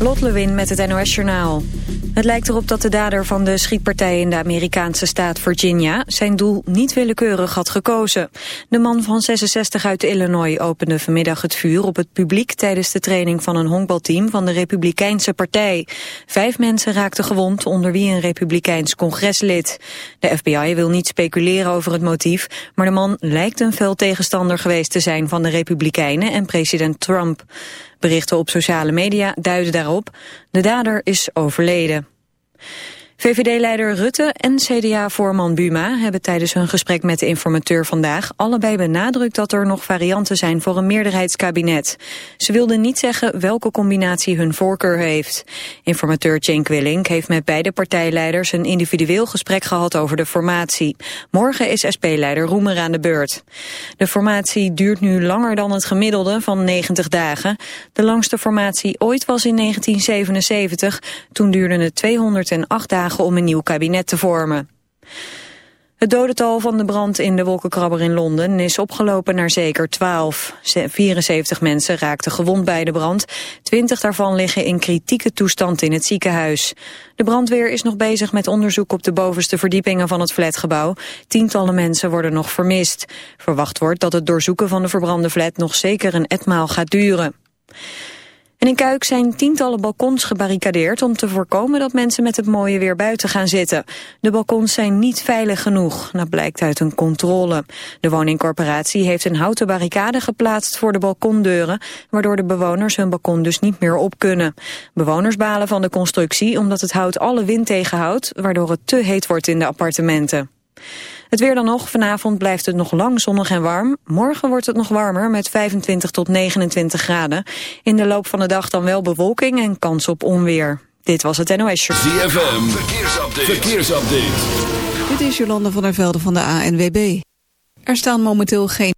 Lot Lewin met het NOS Journaal. Het lijkt erop dat de dader van de schietpartij in de Amerikaanse staat Virginia zijn doel niet willekeurig had gekozen. De man van 66 uit Illinois opende vanmiddag het vuur op het publiek tijdens de training van een honkbalteam van de Republikeinse partij. Vijf mensen raakten gewond, onder wie een Republikeins congreslid. De FBI wil niet speculeren over het motief, maar de man lijkt een fel tegenstander geweest te zijn van de Republikeinen en president Trump. Berichten op sociale media duiden daarop. De dader is overleden. VVD-leider Rutte en CDA-voorman Buma hebben tijdens hun gesprek met de informateur vandaag allebei benadrukt dat er nog varianten zijn voor een meerderheidskabinet. Ze wilden niet zeggen welke combinatie hun voorkeur heeft. Informateur Cenk Willink heeft met beide partijleiders een individueel gesprek gehad over de formatie. Morgen is SP-leider Roemer aan de beurt. De formatie duurt nu langer dan het gemiddelde van 90 dagen. De langste formatie ooit was in 1977. Toen duurde het 208 dagen om een nieuw kabinet te vormen. Het dodental van de brand in de wolkenkrabber in Londen is opgelopen naar zeker 12. 74 mensen raakten gewond bij de brand. 20 daarvan liggen in kritieke toestand in het ziekenhuis. De brandweer is nog bezig met onderzoek op de bovenste verdiepingen van het flatgebouw. Tientallen mensen worden nog vermist. Verwacht wordt dat het doorzoeken van de verbrande flat nog zeker een etmaal gaat duren. En in Kuik zijn tientallen balkons gebarricadeerd om te voorkomen dat mensen met het mooie weer buiten gaan zitten. De balkons zijn niet veilig genoeg, dat blijkt uit een controle. De woningcorporatie heeft een houten barricade geplaatst voor de balkondeuren, waardoor de bewoners hun balkon dus niet meer op kunnen. Bewoners balen van de constructie omdat het hout alle wind tegenhoudt, waardoor het te heet wordt in de appartementen. Het weer dan nog. Vanavond blijft het nog lang zonnig en warm. Morgen wordt het nog warmer met 25 tot 29 graden. In de loop van de dag dan wel bewolking en kans op onweer. Dit was het NOS Show. ZFM, verkeersupdate. verkeersupdate. Dit is Jolande van der Velde van de ANWB. Er staan momenteel geen...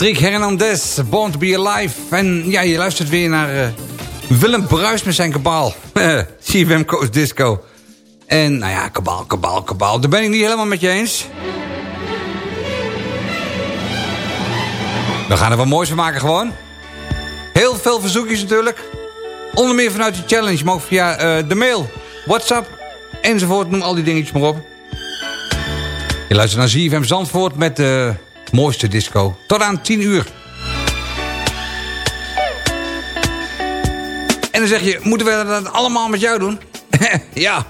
Patrick Hernandez, Born to be Alive. En ja, je luistert weer naar uh, Willem Bruis met zijn kabaal. CFM Coast Disco. En nou ja, kabaal, kabaal, kabaal. Daar ben ik niet helemaal met je eens. We gaan er wat moois van maken gewoon. Heel veel verzoekjes natuurlijk. Onder meer vanuit de challenge. Je mag via uh, de mail, WhatsApp enzovoort. Noem al die dingetjes maar op. Je luistert naar ZFM Zandvoort met de mooiste disco. Tot aan 10 uur. En dan zeg je, moeten we dat allemaal met jou doen? ja.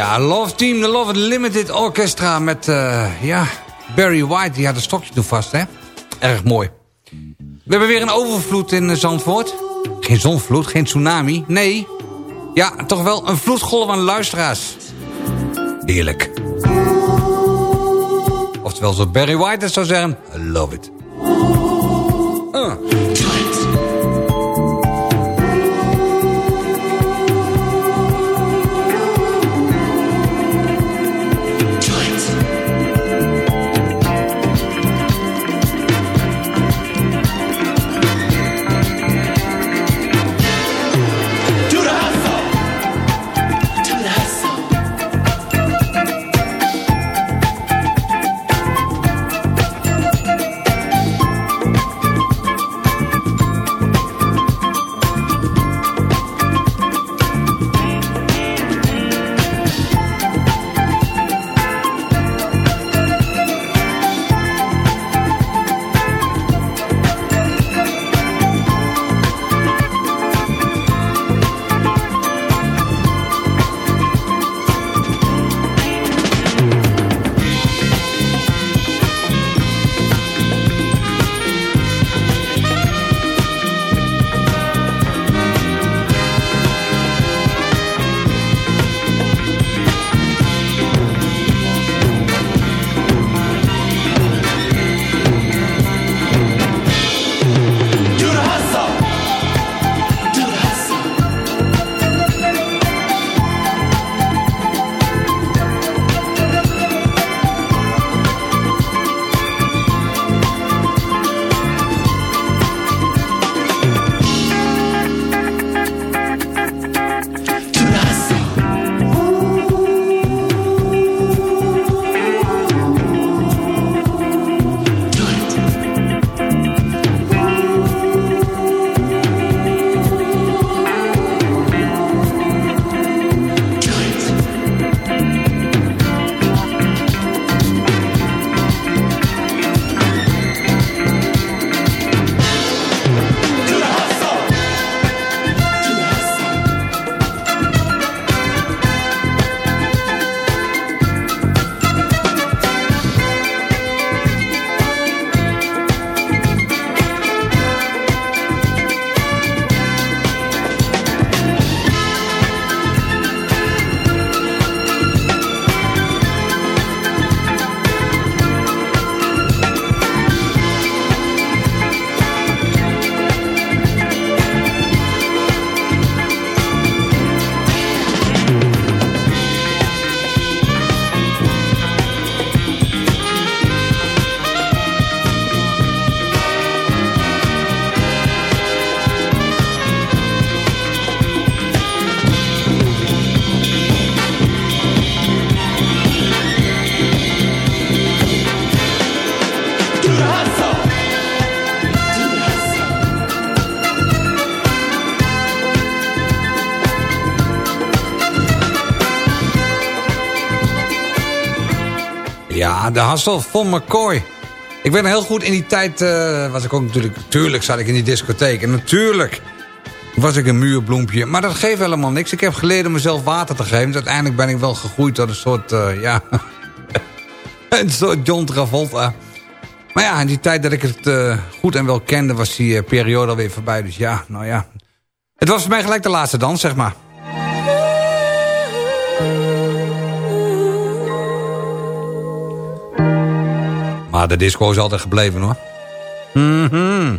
Ja, Love Team, de Love Limited Orchestra met, uh, ja, Barry White. Die had een stokje toe vast, hè? Erg mooi. We hebben weer een overvloed in Zandvoort. Geen zonvloed, geen tsunami, nee. Ja, toch wel een vloedgolf aan luisteraars. Heerlijk. Oftewel, zo Barry White het zou zeggen, love it. Ja, de Hassel van McCoy. Ik ben heel goed in die tijd, uh, was ik ook natuurlijk, natuurlijk zat ik in die discotheek. En natuurlijk was ik een muurbloempje. Maar dat geeft helemaal niks. Ik heb geleerd om mezelf water te geven. Dus uiteindelijk ben ik wel gegroeid tot een soort, uh, ja... een soort John Travolta. Maar ja, in die tijd dat ik het uh, goed en wel kende... was die periode alweer voorbij. Dus ja, nou ja. Het was voor mij gelijk de laatste dans, zeg maar. Maar de disco is altijd gebleven, hoor. Mhm.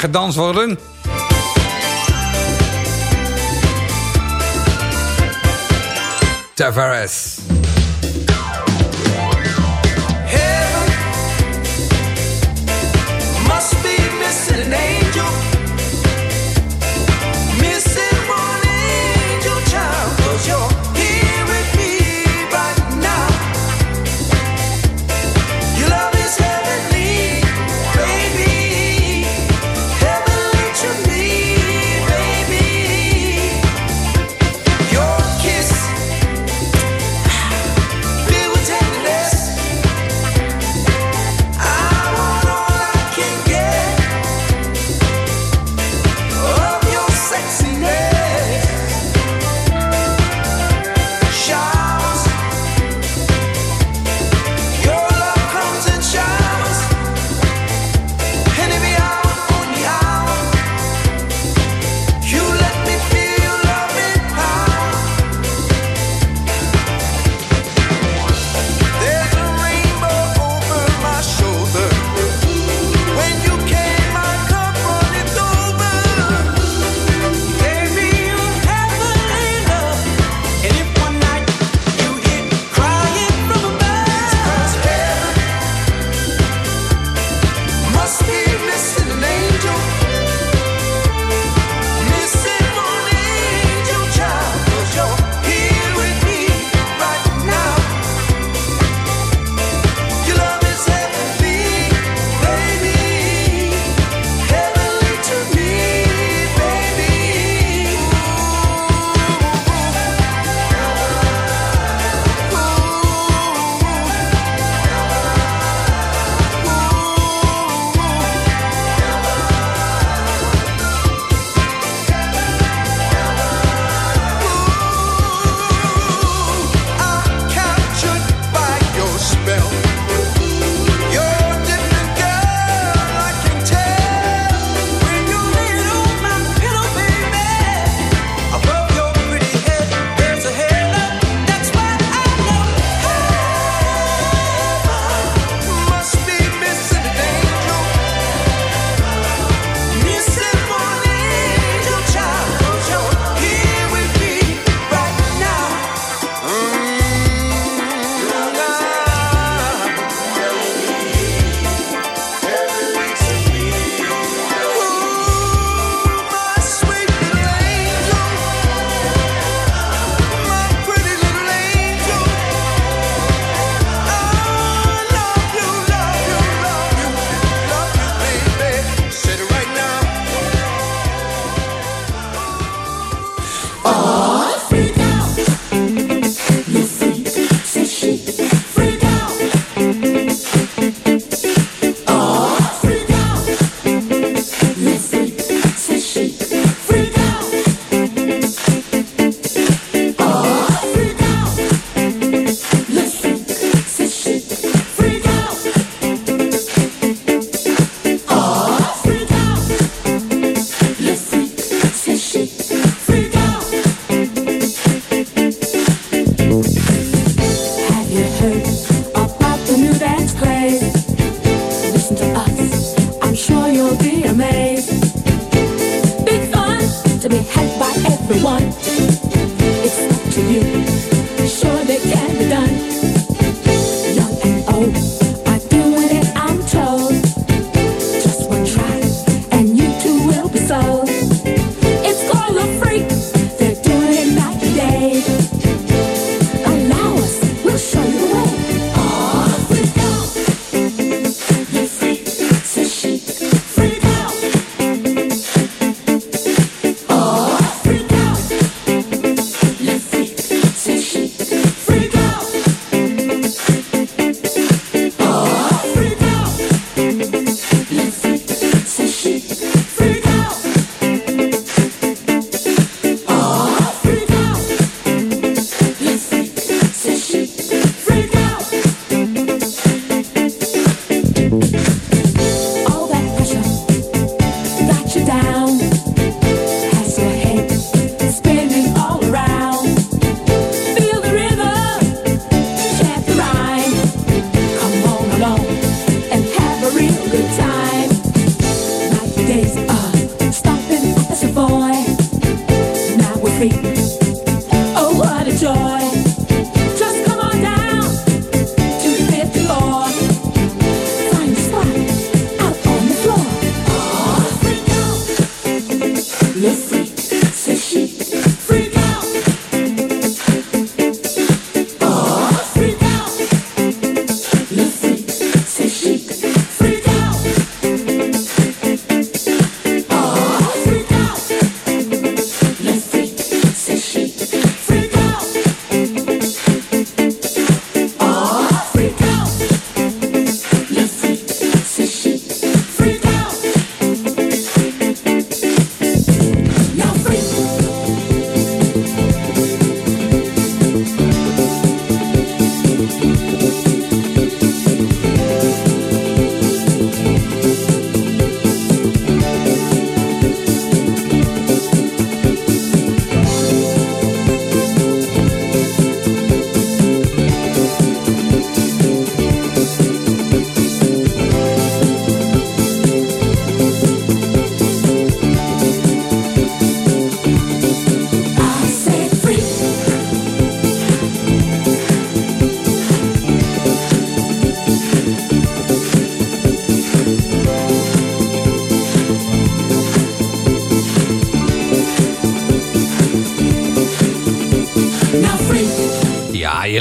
Gedanst worden. Tavares.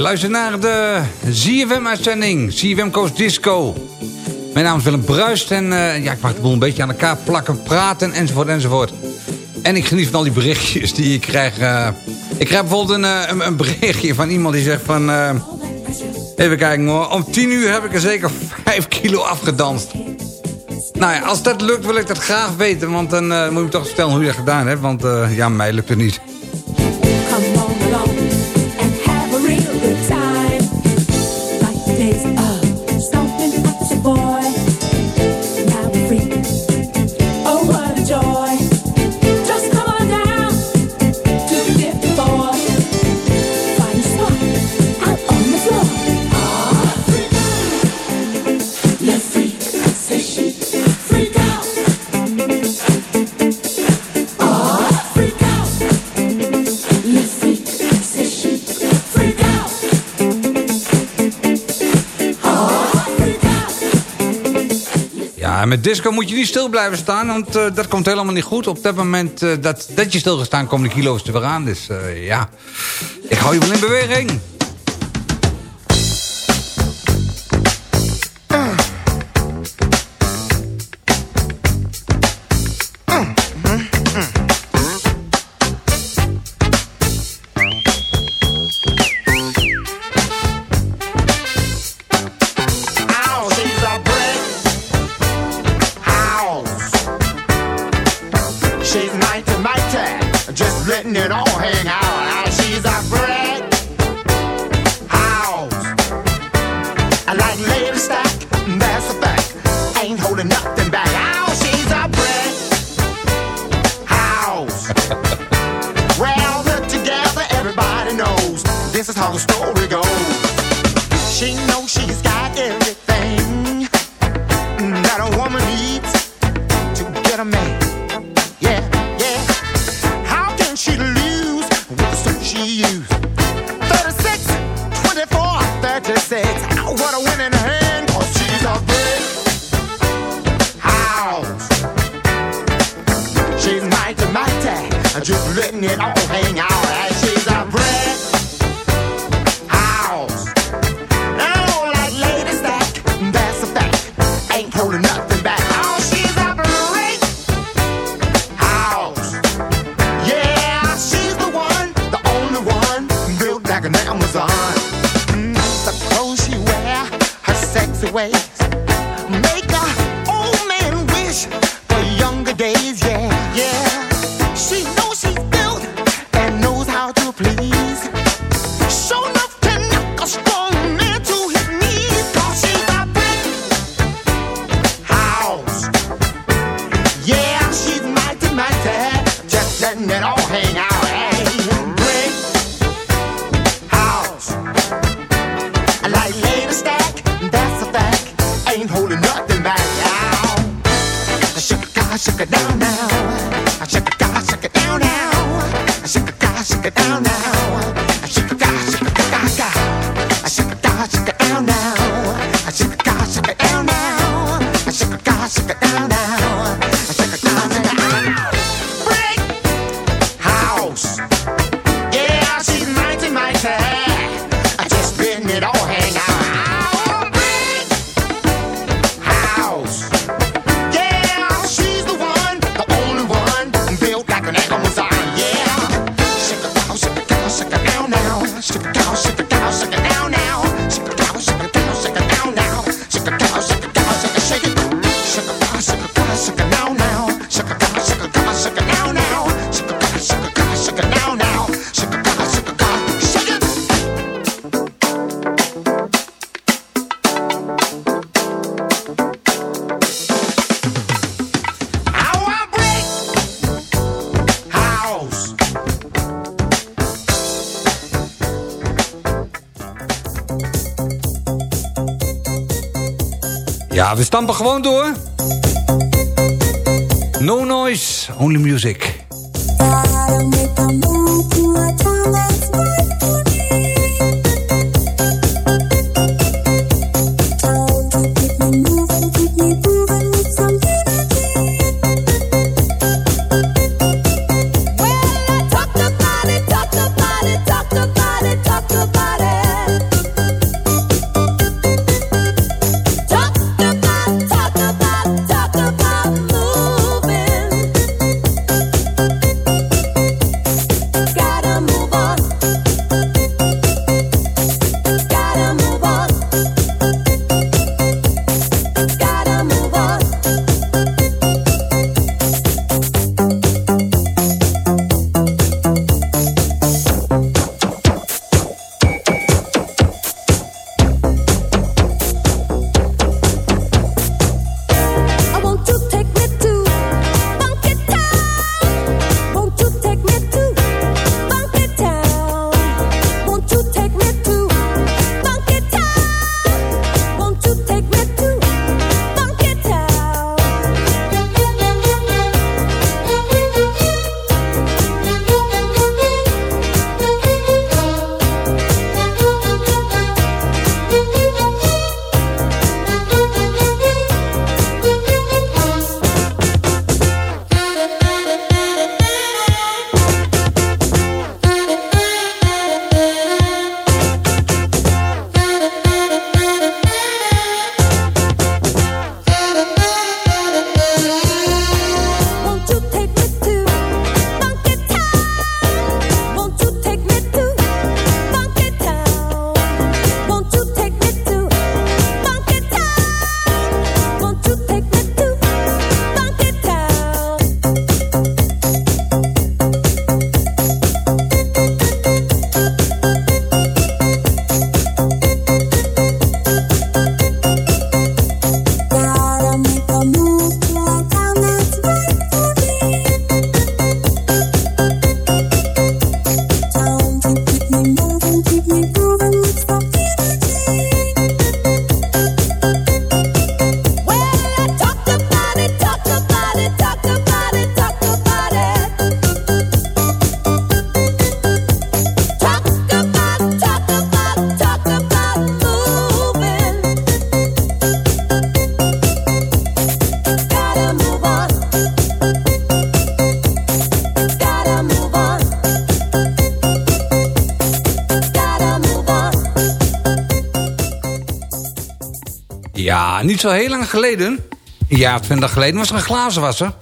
Luistert naar de ZFM-uitzending. ZFM Coast Disco. Mijn naam is Willem Bruist en uh, ja, ik mag de boel een beetje aan elkaar plakken, praten enzovoort enzovoort. En ik geniet van al die berichtjes die ik krijg. Uh, ik krijg bijvoorbeeld een, uh, een, berichtje van iemand die zegt van... even kijken hoor, om 10 uur heb ik er zeker 5 kilo afgedanst. Nou ja, als dat lukt wil ik dat graag weten, want dan moet je toch vertellen hoe je dat gedaan hebt. Want ja, mij lukt het niet. Met disco moet je niet stil blijven staan, want uh, dat komt helemaal niet goed. Op dat moment uh, dat, dat je stilgestaan, komen de kilo's er weer aan. Dus uh, ja, ik hou je wel in beweging. Ja, we stampen gewoon door. No noise, only music. Niet zo heel lang geleden, een jaar twintig geleden, was er een glazenwasser.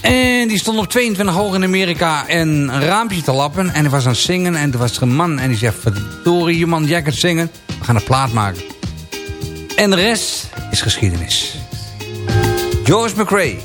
En die stond op 22 hoog in Amerika en een raampje te lappen. En hij was aan het zingen en er was een man en die zegt... verdorie, je man, jij zingen. We gaan een plaat maken. En de rest is geschiedenis. George McRae.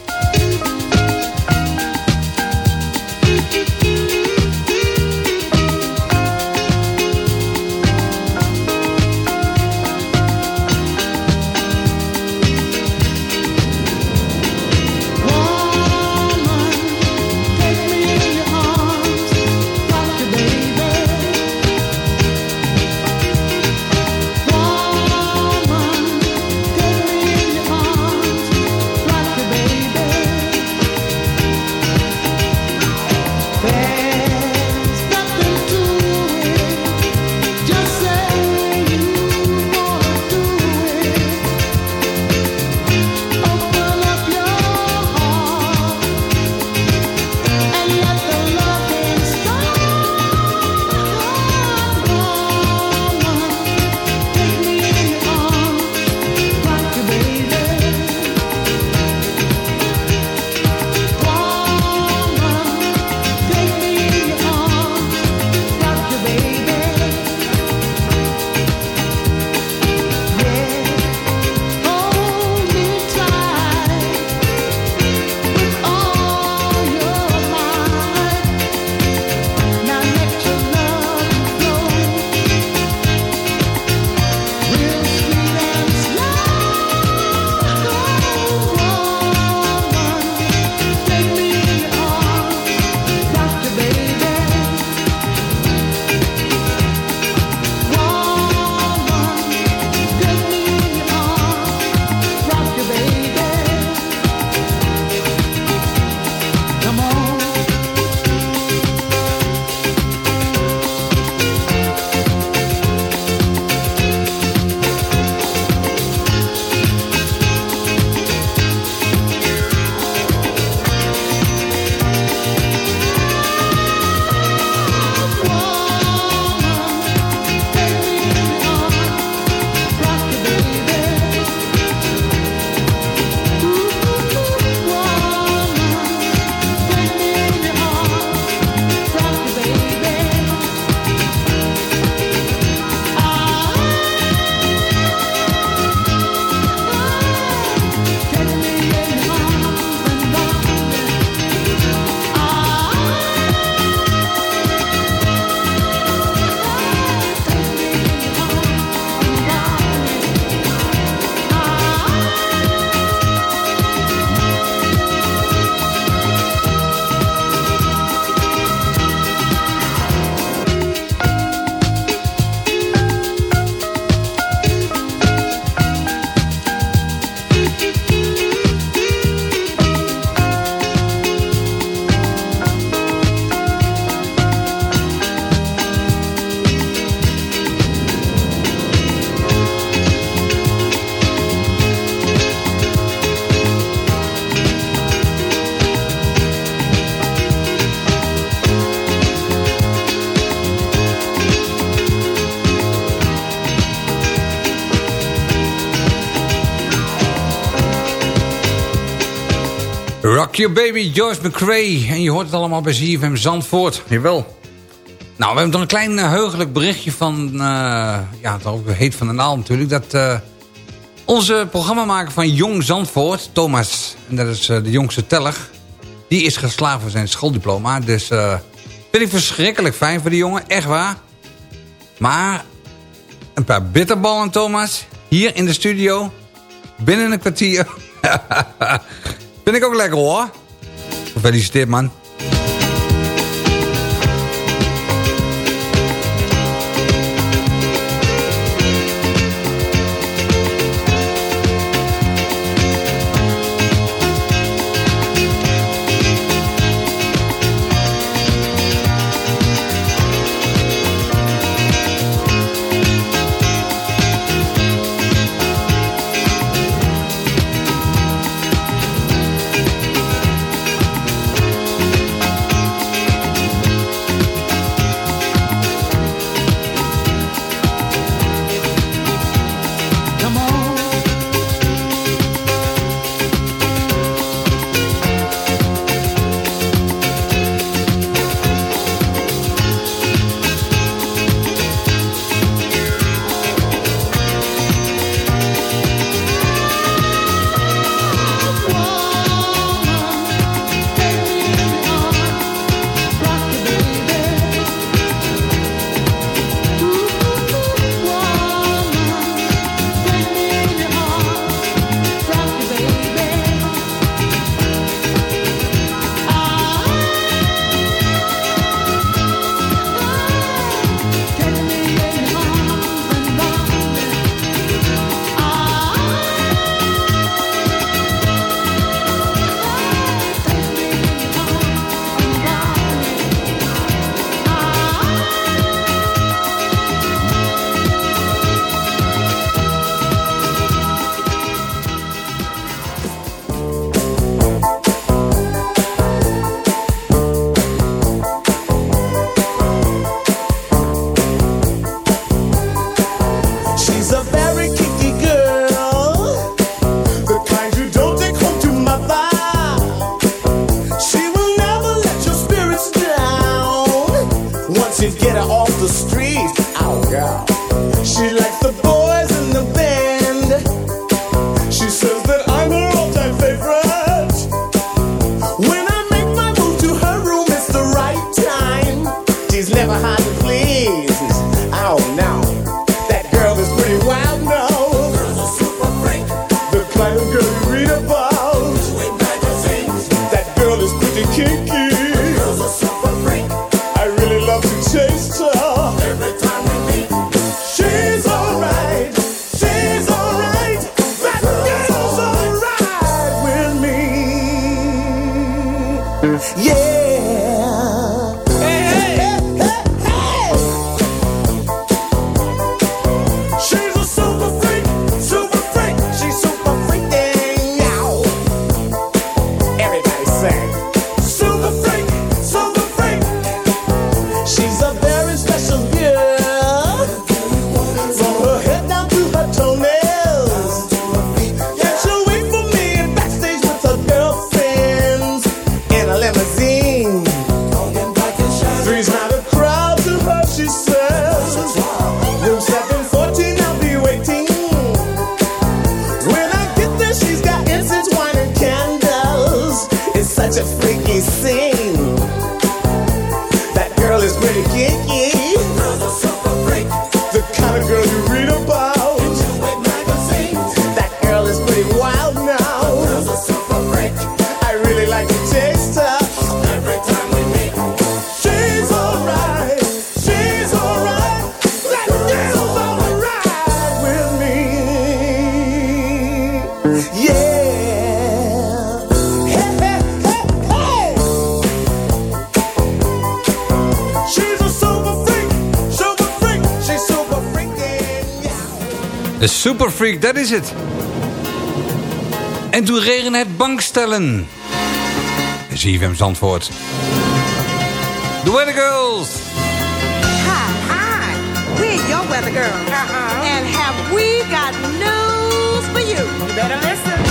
Your Baby, Joyce McRae. En je hoort het allemaal bij ZFM Zandvoort. Jawel. Nou, we hebben dan een klein uh, heugelijk berichtje van... Uh, ja, het heet van de naal natuurlijk... dat uh, onze programmamaker van Jong Zandvoort, Thomas... en dat is de jongste teller... die is geslaagd voor zijn schooldiploma. Dus vind ik verschrikkelijk fijn voor die jongen, echt waar. Maar een paar bitterballen, Thomas... hier in de studio... binnen een kwartier... Vind ik ook lekker hoor. Gefeliciteerd man. yeah. Freak, dat is het. En toen regen het bankstellen. ZFM Zandvoort. The Weather Girls. Hi, hi. We're your Weather Girls. Uh -huh. And have we got news for you. You better listen.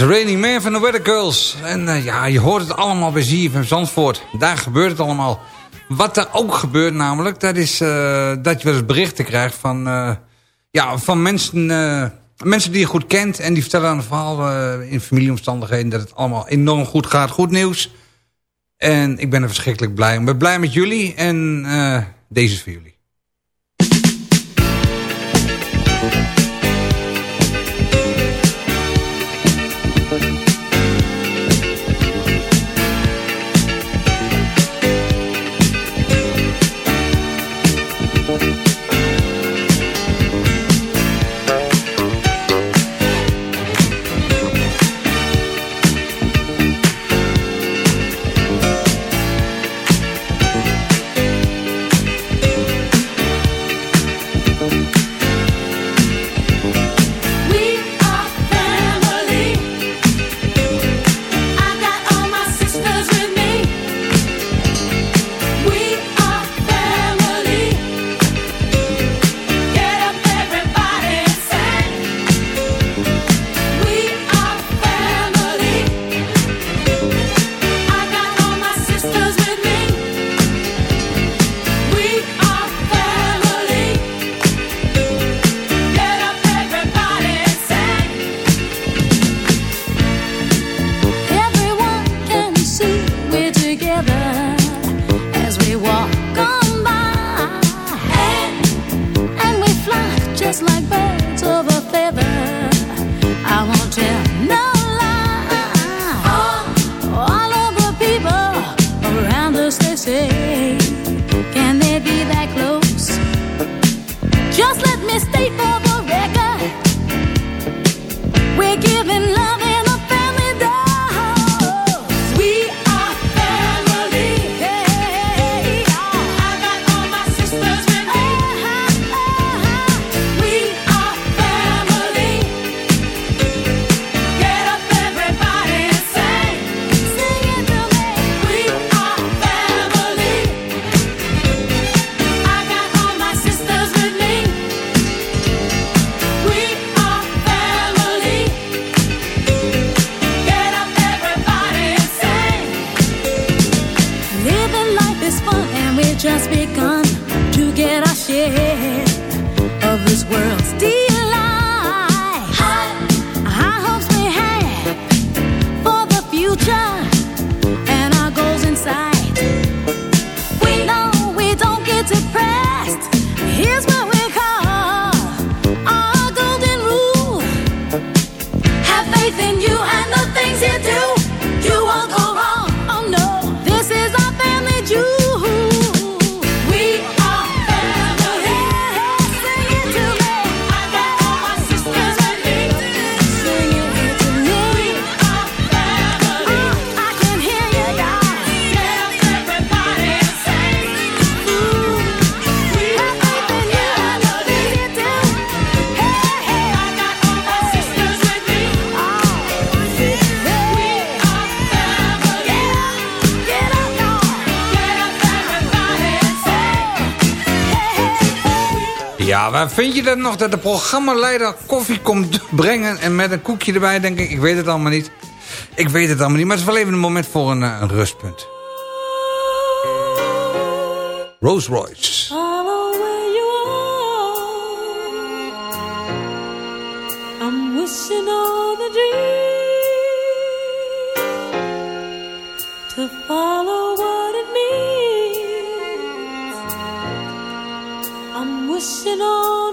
It's Raining Man van de Weather Girls. En uh, ja, je hoort het allemaal bij ZFM Zandvoort. Daar gebeurt het allemaal. Wat er ook gebeurt namelijk, dat is uh, dat je wel eens berichten krijgt van, uh, ja, van mensen, mensen die je goed kent. En die vertellen een verhaal in familieomstandigheden dat het allemaal enorm goed gaat. Goed nieuws. En ik ben er verschrikkelijk blij om. Ik ben blij met jullie en deze is voor jullie. Waar vind je dat nog dat de programmaleider koffie komt brengen... en met een koekje erbij, denk ik. Ik weet het allemaal niet. Ik weet het allemaal niet, maar het is wel even een moment voor een, een rustpunt. Rolls Royce. Wishing to follow I'm wishing on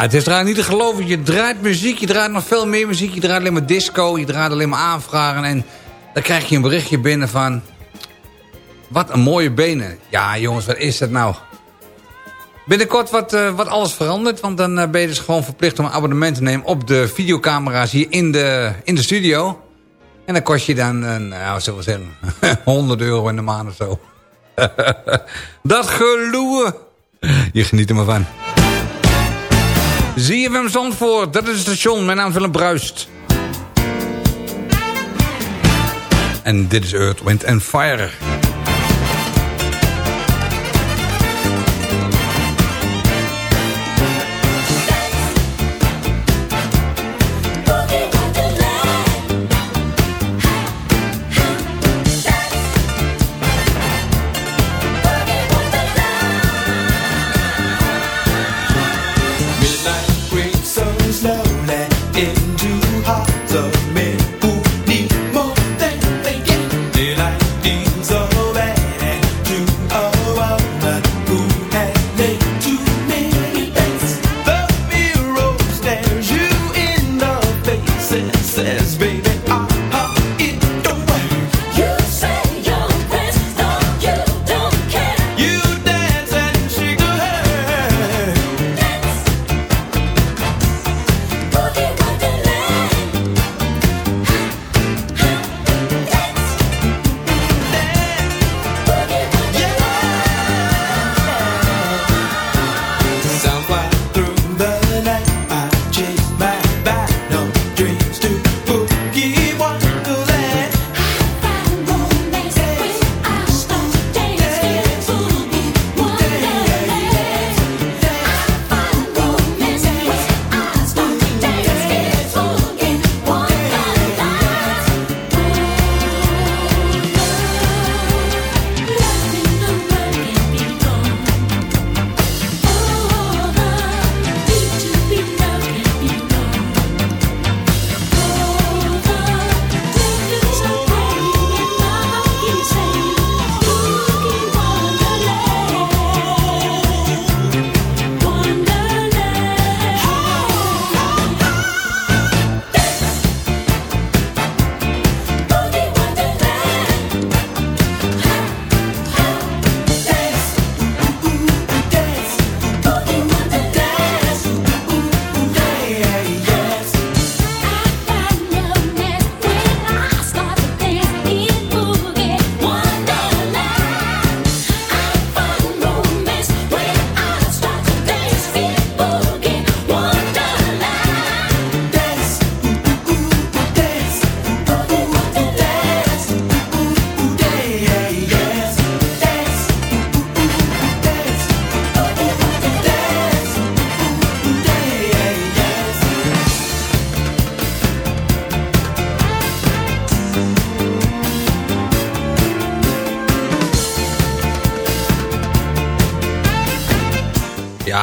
het is draait niet te geloven. Je draait muziek, je draait nog veel meer muziek. Je draait alleen maar disco, je draait alleen maar aanvragen. En dan krijg je een berichtje binnen van... Wat een mooie benen. Ja jongens, wat is dat nou? Binnenkort wat, uh, wat alles verandert. Want dan uh, ben je dus gewoon verplicht om een abonnement te nemen... op de videocamera's hier in de, in de studio. En dan kost je dan, uh, nou, zullen we zeggen... 100 euro in de maand of zo. dat geloe. Je geniet er maar van. ZFM Zandvoort, dat is het station. Mijn naam is Willem Bruist. En dit is Earth, Wind and Fire.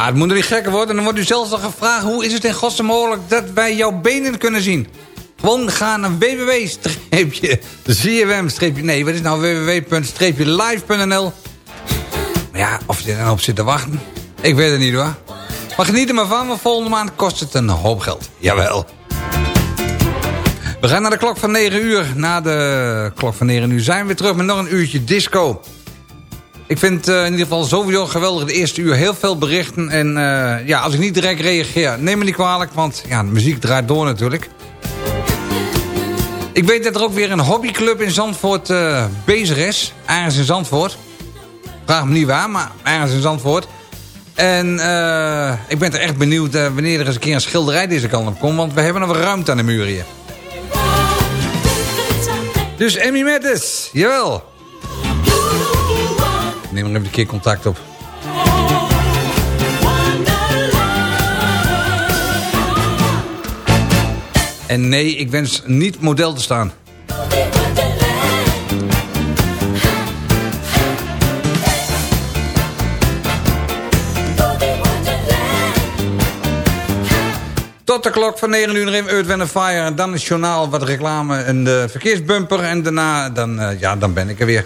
Het moet er niet gekker worden. En dan wordt u zelfs nog gevraagd... hoe is het in godsnaam mogelijk dat wij jouw benen kunnen zien? Gewoon gaan naar www-zfm- nee, wat is nou www.live.nl Maar ja, of je er dan op zit te wachten... ik weet het niet hoor. Maar geniet er maar van, want volgende maand kost het een hoop geld. Jawel. We gaan naar de klok van 9 uur. Na de klok van 9 uur zijn we terug met nog een uurtje disco. Ik vind uh, in ieder geval sowieso geweldig de eerste uur. Heel veel berichten. En uh, ja, als ik niet direct reageer, neem me niet kwalijk. Want ja, de muziek draait door natuurlijk. Ik weet dat er ook weer een hobbyclub in Zandvoort uh, bezig is. Ergens in Zandvoort. Vraag me niet waar, maar ergens in Zandvoort. En ik ben er echt benieuwd wanneer er eens een keer een schilderij deze kant op komt. Want we hebben nog ruimte aan de muur hier. Dus Emmy Mattis, jawel neem er even een keer contact op. En nee, ik wens niet model te staan. Tot de klok van 9 uur in Earth, Fire. En dan het journaal, wat reclame en de verkeersbumper. En daarna dan, uh, ja, dan ben ik er weer.